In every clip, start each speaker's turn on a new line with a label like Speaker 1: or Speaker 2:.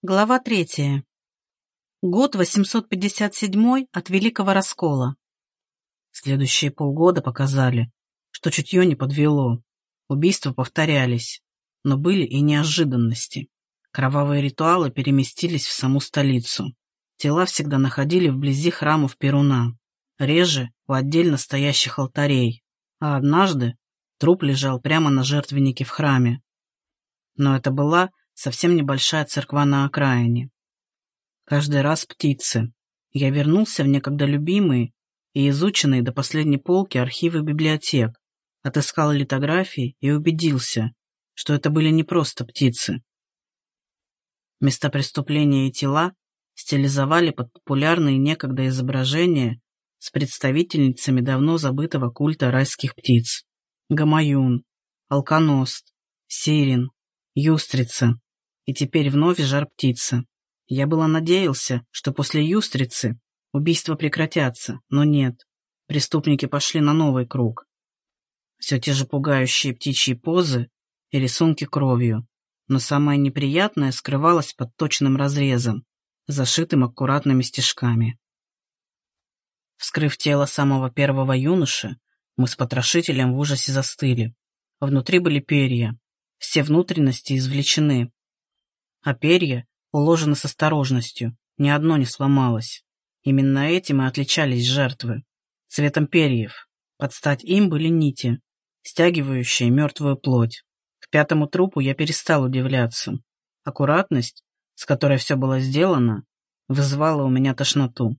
Speaker 1: Глава третья. Год 857 от Великого Раскола. Следующие полгода показали, что чутье не подвело. Убийства повторялись, но были и неожиданности. Кровавые ритуалы переместились в саму столицу. Тела всегда находили вблизи храмов Перуна, реже у отдельно стоящих алтарей. А однажды труп лежал прямо на жертвеннике в храме. Но это была совсем небольшая церква на окраине. Каждый раз птицы. Я вернулся в некогда любимые и изученные до последней полки архивы библиотек, отыскал литографии и убедился, что это были не просто птицы. Места преступления и тела стилизовали под популярные некогда изображения с представительницами давно забытого культа райских птиц. Гамаюн, алконост, сирен, юстрица и теперь вновь жар-птица. Я было надеялся, что после юстрицы убийства прекратятся, но нет. Преступники пошли на новый круг. Все те же пугающие птичьи позы и рисунки кровью. Но самое неприятное скрывалось под точным разрезом, зашитым аккуратными стежками. Вскрыв тело самого первого юноши, мы с потрошителем в ужасе застыли. Внутри были перья. Все внутренности извлечены, а перья уложены с осторожностью, ни одно не сломалось. Именно этим и отличались жертвы. Цветом перьев. Под стать им были нити, стягивающие мертвую плоть. К пятому трупу я перестал удивляться. Аккуратность, с которой все было сделано, вызывала у меня тошноту.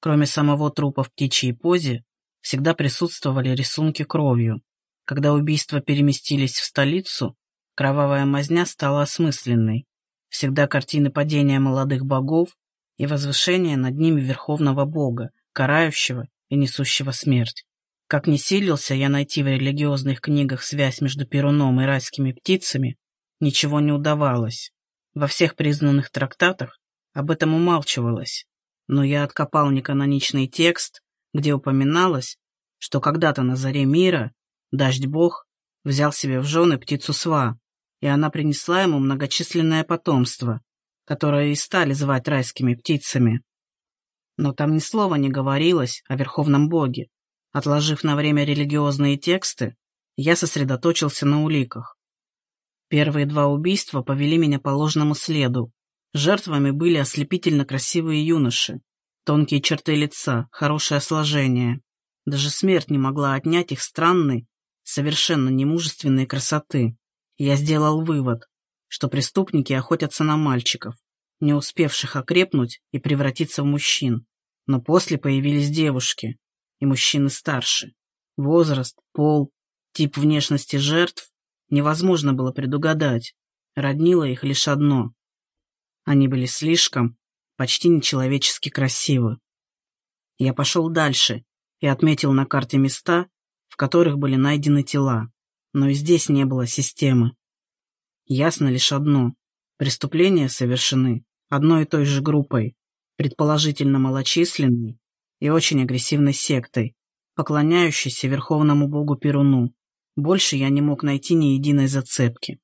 Speaker 1: Кроме самого трупа в птичьей позе, всегда присутствовали рисунки кровью. Когда убийства переместились в столицу, Кровавая мазня стала осмысленной. Всегда картины падения молодых богов и возвышения над ними верховного бога, карающего и несущего смерть. Как не силился я найти в религиозных книгах связь между Перуном и райскими птицами, ничего не удавалось. Во всех признанных трактатах об этом умалчивалось, но я откопал неканоничный текст, где упоминалось, что когда-то на заре мира дождь-бог взял себе в жены птицу Сва, и она принесла ему многочисленное потомство, которое и стали звать райскими птицами. Но там ни слова не говорилось о Верховном Боге. Отложив на время религиозные тексты, я сосредоточился на уликах. Первые два убийства повели меня по ложному следу. Жертвами были ослепительно красивые юноши, тонкие черты лица, хорошее сложение. Даже смерть не могла отнять их странной, совершенно немужественной красоты. Я сделал вывод, что преступники охотятся на мальчиков, не успевших окрепнуть и превратиться в мужчин. Но после появились девушки, и мужчины старше. Возраст, пол, тип внешности жертв невозможно было предугадать. Роднило их лишь одно. Они были слишком, почти нечеловечески красивы. Я пошел дальше и отметил на карте места, в которых были найдены тела но и здесь не было системы. Ясно лишь одно. Преступления совершены одной и той же группой, предположительно малочисленной и очень агрессивной сектой, поклоняющейся верховному богу Перуну. Больше я не мог найти ни единой зацепки.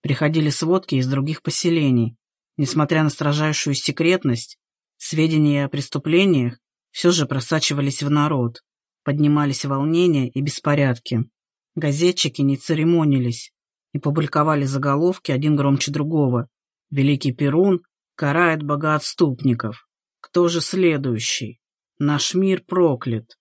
Speaker 1: Приходили сводки из других поселений. Несмотря на строжайшую секретность, сведения о преступлениях все же просачивались в народ, поднимались волнения и беспорядки. Газетчики не церемонились и публиковали заголовки один громче другого. «Великий Перун карает богоотступников. Кто же следующий? Наш мир проклят».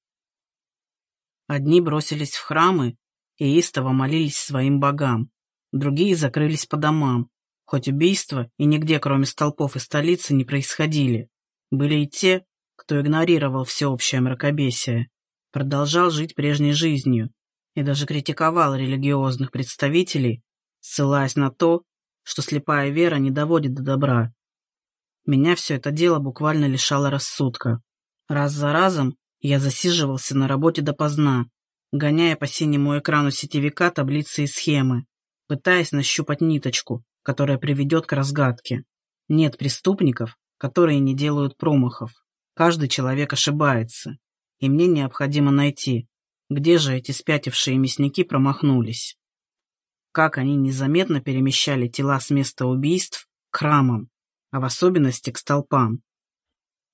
Speaker 1: Одни бросились в храмы и истово молились своим богам, другие закрылись по домам, хоть убийства и нигде, кроме столпов и столицы, не происходили. Были и те, кто игнорировал всеобщее мракобесие, продолжал жить прежней жизнью, и даже критиковал религиозных представителей, ссылаясь на то, что слепая вера не доводит до добра. Меня все это дело буквально лишало рассудка. Раз за разом я засиживался на работе допоздна, гоняя по синему экрану сетевика таблицы и схемы, пытаясь нащупать ниточку, которая приведет к разгадке. Нет преступников, которые не делают промахов. Каждый человек ошибается, и мне необходимо найти, где же эти спятившие мясники промахнулись? как они незаметно перемещали тела с места убийств к рамам, а в особенности к столпам.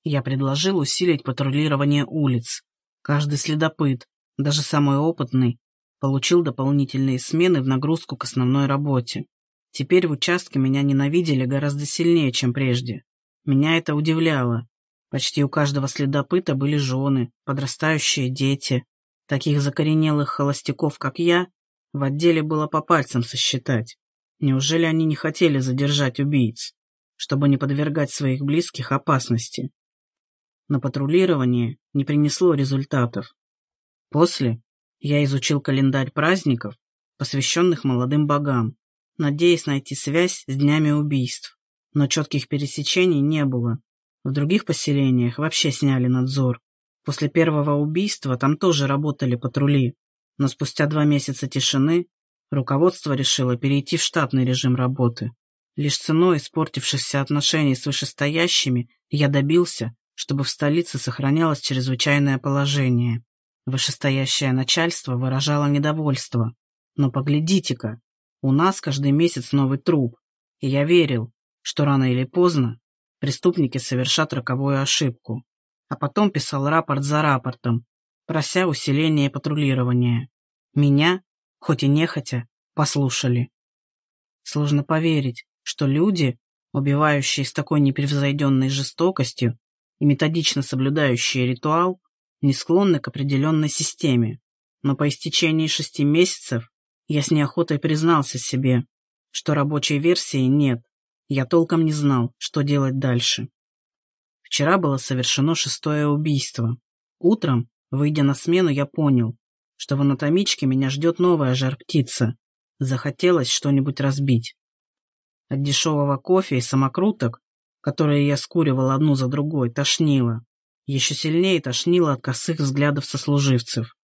Speaker 1: Я предложил усилить патрулирование улиц. Каждый следопыт, даже самый опытный, получил дополнительные смены в нагрузку к основной работе. Теперь в участке меня ненавидели гораздо сильнее, чем прежде. Меня это удивляло. Почти у каждого следопыта были жены, подрастающие дети. Таких закоренелых холостяков, как я, в отделе было по пальцам сосчитать. Неужели они не хотели задержать убийц, чтобы не подвергать своих близких опасности? Но патрулирование не принесло результатов. После я изучил календарь праздников, посвященных молодым богам, надеясь найти связь с днями убийств. Но четких пересечений не было. В других поселениях вообще сняли надзор. После первого убийства там тоже работали патрули. Но спустя два месяца тишины руководство решило перейти в штатный режим работы. Лишь ценой испортившихся отношений с вышестоящими я добился, чтобы в столице сохранялось чрезвычайное положение. Вышестоящее начальство выражало недовольство. Но поглядите-ка, у нас каждый месяц новый труп, и я верил, что рано или поздно преступники совершат роковую ошибку. А потом писал рапорт за рапортом, прося усиления патрулирования. Меня, хоть и нехотя, послушали. Сложно поверить, что люди, убивающие с такой непревзойденной жестокостью и методично соблюдающие ритуал, не склонны к определенной системе. Но по истечении шести месяцев я с неохотой признался себе, что рабочей версии нет. Я толком не знал, что делать дальше. Вчера было совершено шестое убийство. Утром, выйдя на смену, я понял, что в анатомичке меня ждет новая жар-птица. Захотелось что-нибудь разбить. От дешевого кофе и самокруток, которые я скуривал одну за другой, тошнило. Еще сильнее тошнило от косых взглядов сослуживцев.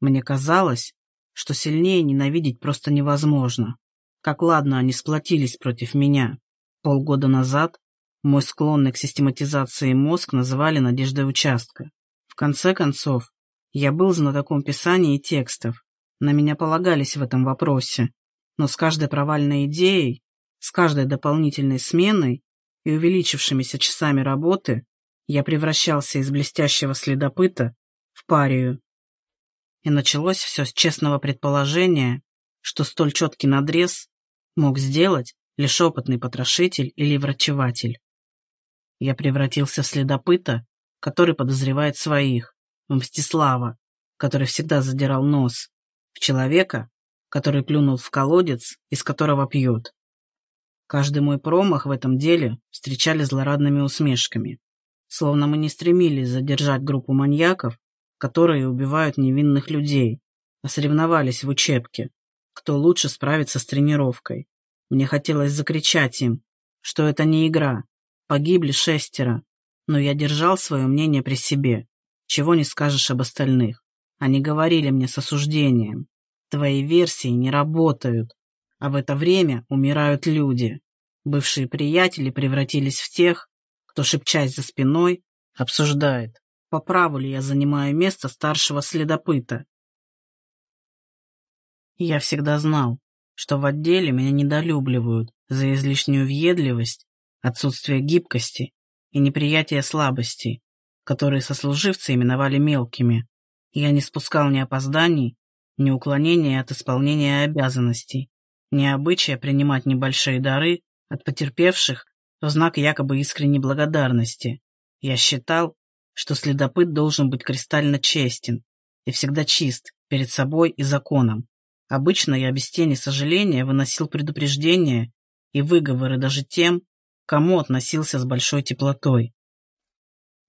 Speaker 1: Мне казалось, что сильнее ненавидеть просто невозможно. Как ладно они сплотились против меня. Полгода назад мой склонный к систематизации мозг называли надеждой участка. В конце концов, я был знатоком писания и текстов. На меня полагались в этом вопросе. Но с каждой провальной идеей, с каждой дополнительной сменой и увеличившимися часами работы я превращался из блестящего следопыта в парию. И началось все с честного предположения, что столь четкий надрез мог сделать лишь опытный потрошитель или врачеватель. Я превратился в следопыта, который подозревает своих, в Мстислава, который всегда задирал нос, в человека, который плюнул в колодец, из которого пьют. Каждый мой промах в этом деле встречали злорадными усмешками словно мы не стремились задержать группу маньяков, которые убивают невинных людей, а соревновались в учебке, кто лучше справится с тренировкой. Мне хотелось закричать им, что это не игра, погибли шестеро, но я держал свое мнение при себе, чего не скажешь об остальных. Они говорили мне с осуждением, твои версии не работают, а в это время умирают люди. Бывшие приятели превратились в тех, кто, шепчась за спиной, обсуждает, по праву ли я занимаю место старшего следопыта. Я всегда знал, что в отделе меня недолюбливают за излишнюю въедливость, отсутствие гибкости и неприятие слабостей, которые сослуживцы именовали мелкими. Я не спускал ни опозданий, ни уклонения от исполнения обязанностей, ни обычая принимать небольшие дары от потерпевших в знак якобы искренней благодарности. Я считал, что следопыт должен быть кристально честен и всегда чист перед собой и законом. Обычно я без тени сожаления выносил предупреждения и выговоры даже тем, кому относился с большой теплотой.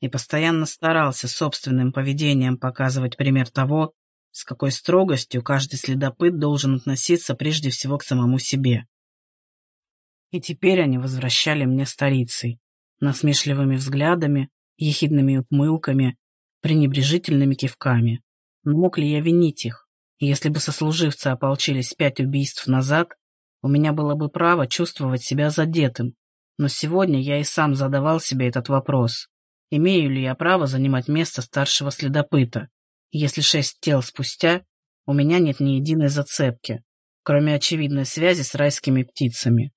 Speaker 1: И постоянно старался собственным поведением показывать пример того, с какой строгостью каждый следопыт должен относиться прежде всего к самому себе. И теперь они возвращали мне старицей, насмешливыми взглядами, ехидными ухмылками, пренебрежительными кивками. Но мог ли я винить их? Если бы сослуживцы ополчились пять убийств назад, у меня было бы право чувствовать себя задетым. Но сегодня я и сам задавал себе этот вопрос. Имею ли я право занимать место старшего следопыта, если шесть тел спустя у меня нет ни единой зацепки? кроме очевидной связи с райскими птицами.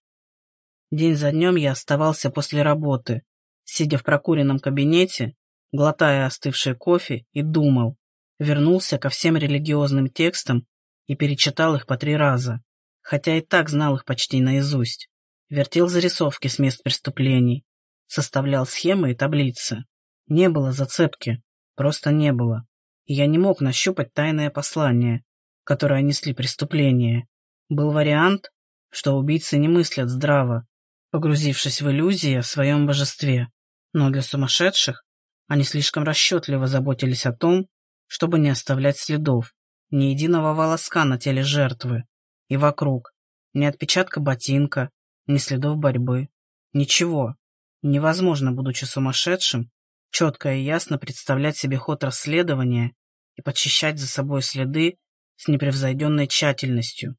Speaker 1: День за днем я оставался после работы, сидя в прокуренном кабинете, глотая остывший кофе, и думал, вернулся ко всем религиозным текстам и перечитал их по три раза, хотя и так знал их почти наизусть. Вертел зарисовки с мест преступлений, составлял схемы и таблицы. Не было зацепки, просто не было. И я не мог нащупать тайное послание, которое несли преступления. Был вариант, что убийцы не мыслят здраво, погрузившись в иллюзии о своем божестве. Но для сумасшедших они слишком расчетливо заботились о том, чтобы не оставлять следов, ни единого волоска на теле жертвы и вокруг, ни отпечатка ботинка, ни следов борьбы. Ничего. Невозможно, будучи сумасшедшим, четко и ясно представлять себе ход расследования и подчищать за собой следы с непревзойденной тщательностью.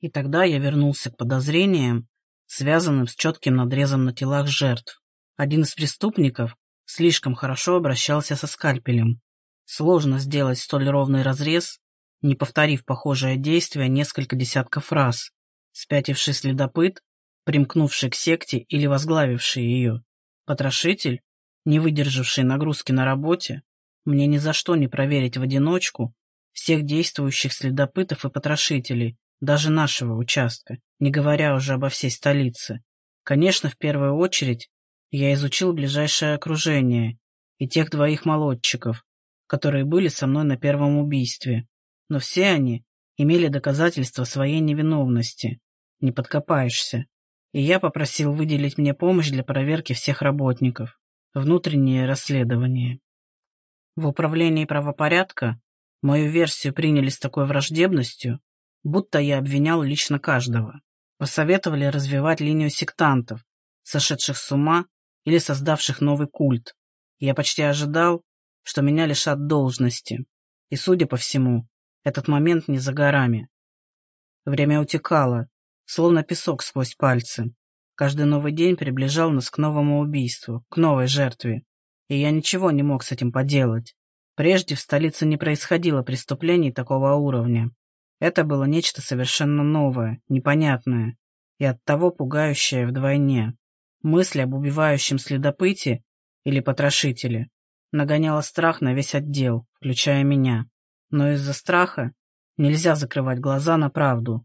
Speaker 1: И тогда я вернулся к подозрениям, связанным с четким надрезом на телах жертв. Один из преступников слишком хорошо обращался со скальпелем. Сложно сделать столь ровный разрез, не повторив похожее действие несколько десятков раз. Спятивший следопыт, примкнувший к секте или возглавивший ее, потрошитель, не выдержавший нагрузки на работе, мне ни за что не проверить в одиночку всех действующих следопытов и потрошителей, даже нашего участка, не говоря уже обо всей столице. Конечно, в первую очередь я изучил ближайшее окружение и тех двоих молодчиков, которые были со мной на первом убийстве. Но все они имели доказательства своей невиновности. Не подкопаешься. И я попросил выделить мне помощь для проверки всех работников. Внутреннее расследование. В управлении правопорядка мою версию приняли с такой враждебностью, будто я обвинял лично каждого. Посоветовали развивать линию сектантов, сошедших с ума или создавших новый культ. Я почти ожидал, что меня лишат должности. И, судя по всему, этот момент не за горами. Время утекало, словно песок сквозь пальцы. Каждый новый день приближал нас к новому убийству, к новой жертве. И я ничего не мог с этим поделать. Прежде в столице не происходило преступлений такого уровня. Это было нечто совершенно новое, непонятное и оттого пугающее вдвойне. Мысль об убивающем следопыте или потрошителе нагоняла страх на весь отдел, включая меня. Но из-за страха нельзя закрывать глаза на правду.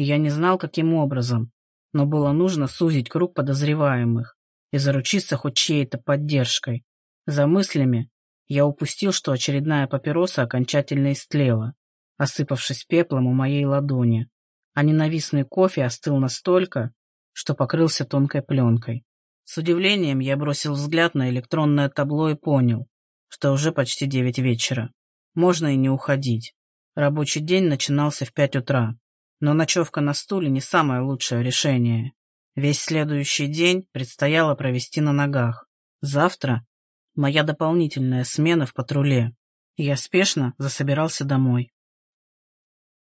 Speaker 1: И я не знал, каким образом, но было нужно сузить круг подозреваемых и заручиться хоть чьей-то поддержкой. За мыслями я упустил, что очередная папироса окончательно истлела осыпавшись пеплом у моей ладони, а ненавистный кофе остыл настолько, что покрылся тонкой пленкой. С удивлением я бросил взгляд на электронное табло и понял, что уже почти девять вечера. Можно и не уходить. Рабочий день начинался в пять утра, но ночевка на стуле не самое лучшее решение. Весь следующий день предстояло провести на ногах. Завтра моя дополнительная смена в патруле. Я спешно засобирался домой.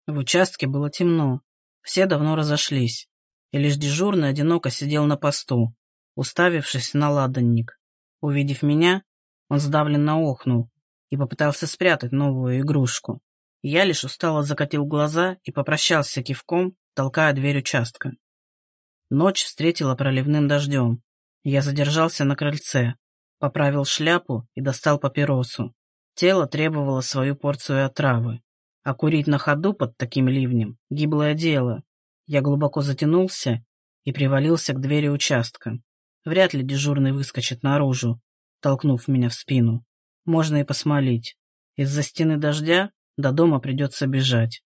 Speaker 1: В участке было темно, все давно разошлись, и лишь дежурный одиноко сидел на посту, уставившись на ладонник. Увидев меня, он сдавленно охнул и попытался спрятать новую игрушку. Я лишь устало закатил глаза и попрощался кивком, толкая дверь участка. Ночь встретила проливным дождем. Я задержался на крыльце, поправил шляпу и достал папиросу. Тело требовало свою порцию отравы. А курить на ходу под таким ливнем — гиблое дело. Я глубоко затянулся и привалился к двери участка. Вряд ли дежурный выскочит наружу, толкнув меня в спину. Можно и посмолить. Из-за стены дождя до дома придется бежать.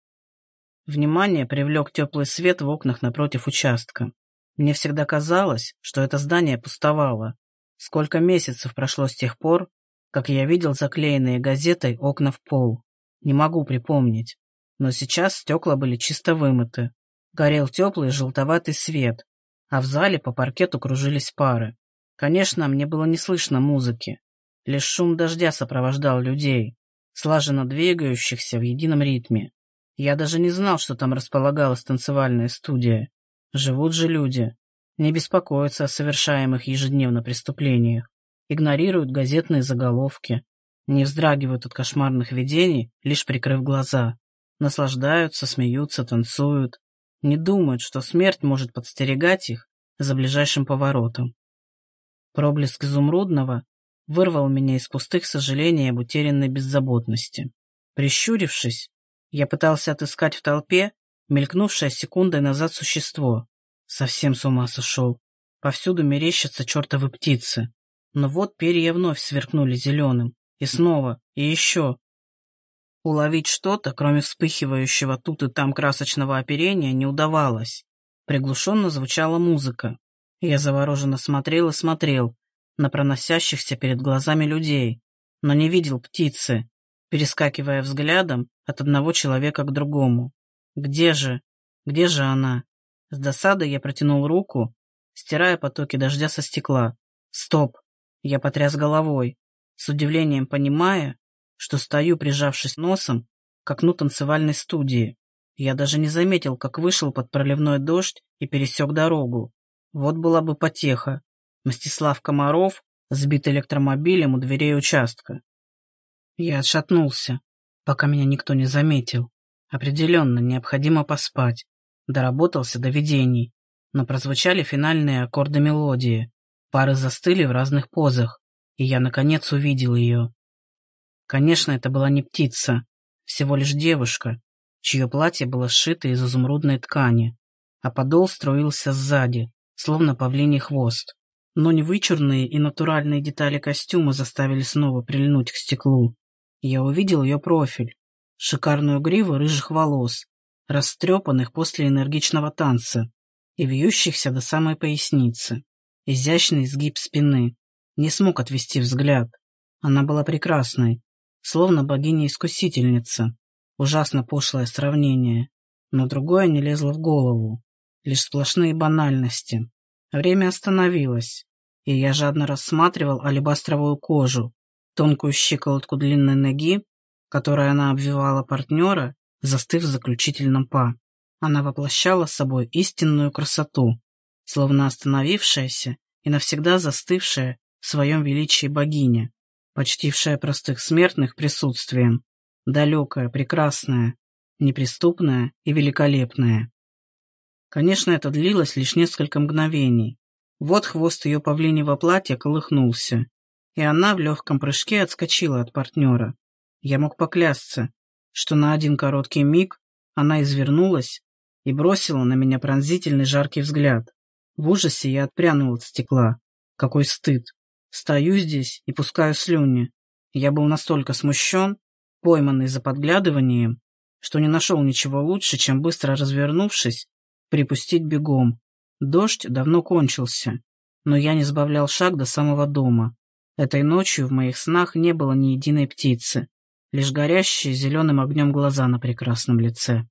Speaker 1: Внимание привлек теплый свет в окнах напротив участка. Мне всегда казалось, что это здание пустовало. Сколько месяцев прошло с тех пор, как я видел заклеенные газетой окна в пол. Не могу припомнить. Но сейчас стекла были чисто вымыты. Горел теплый желтоватый свет, а в зале по паркету кружились пары. Конечно, мне было не слышно музыки. Лишь шум дождя сопровождал людей, слаженно двигающихся в едином ритме. Я даже не знал, что там располагалась танцевальная студия. Живут же люди. Не беспокоятся о совершаемых ежедневно преступлениях. Игнорируют газетные заголовки, не вздрагивают от кошмарных видений, лишь прикрыв глаза. Наслаждаются, смеются, танцуют. Не думают, что смерть может подстерегать их за ближайшим поворотом. Проблеск изумрудного вырвал меня из пустых сожалений об утерянной беззаботности. Прищурившись, я пытался отыскать в толпе мелькнувшее секундой назад существо. Совсем с ума сошел. Повсюду мерещатся чертовы птицы. Но вот перья вновь сверкнули зеленым. И снова, и еще. Уловить что-то, кроме вспыхивающего тут и там красочного оперения, не удавалось. Приглушенно звучала музыка. Я завороженно смотрел и смотрел на проносящихся перед глазами людей, но не видел птицы, перескакивая взглядом от одного человека к другому. Где же? Где же она? С досадой я протянул руку, стирая потоки дождя со стекла. Стоп! Я потряс головой, с удивлением понимая, что стою, прижавшись носом к окну танцевальной студии. Я даже не заметил, как вышел под проливной дождь и пересек дорогу. Вот была бы потеха. Мстислав Комаров сбит электромобилем у дверей участка. Я отшатнулся, пока меня никто не заметил. Определенно, необходимо поспать. Доработался до видений, но прозвучали финальные аккорды мелодии. Пары застыли в разных позах, и я, наконец, увидел ее. Конечно, это была не птица, всего лишь девушка, чье платье было сшито из изумрудной ткани, а подол струился сзади, словно павлиний хвост. Но невычурные и натуральные детали костюма заставили снова прильнуть к стеклу. Я увидел ее профиль, шикарную гриву рыжих волос, растрепанных после энергичного танца и вьющихся до самой поясницы, изящный изгиб спины. Не смог отвести взгляд. Она была прекрасной, словно богиня-искусительница. Ужасно пошлое сравнение, но другое не лезло в голову. Лишь сплошные банальности. Время остановилось, и я жадно рассматривал алебастровую кожу, тонкую щиколотку длинной ноги, которой она обвивала партнера, застыв в заключительном па. Она воплощала собой истинную красоту, словно остановившаяся и навсегда застывшая в своем величии богиня, почтившая простых смертных присутствием, далекая, прекрасная, неприступная и великолепная. Конечно, это длилось лишь несколько мгновений. Вот хвост ее павлиньего платья колыхнулся, и она в легком прыжке отскочила от партнера. Я мог поклясться, что на один короткий миг она извернулась и бросила на меня пронзительный жаркий взгляд. В ужасе я отпрянул от стекла. Какой стыд! Стою здесь и пускаю слюни. Я был настолько смущен, пойманный за подглядыванием, что не нашел ничего лучше, чем быстро развернувшись, припустить бегом. Дождь давно кончился, но я не сбавлял шаг до самого дома. Этой ночью в моих снах не было ни единой птицы, лишь горящие зеленым огнем глаза на прекрасном лице.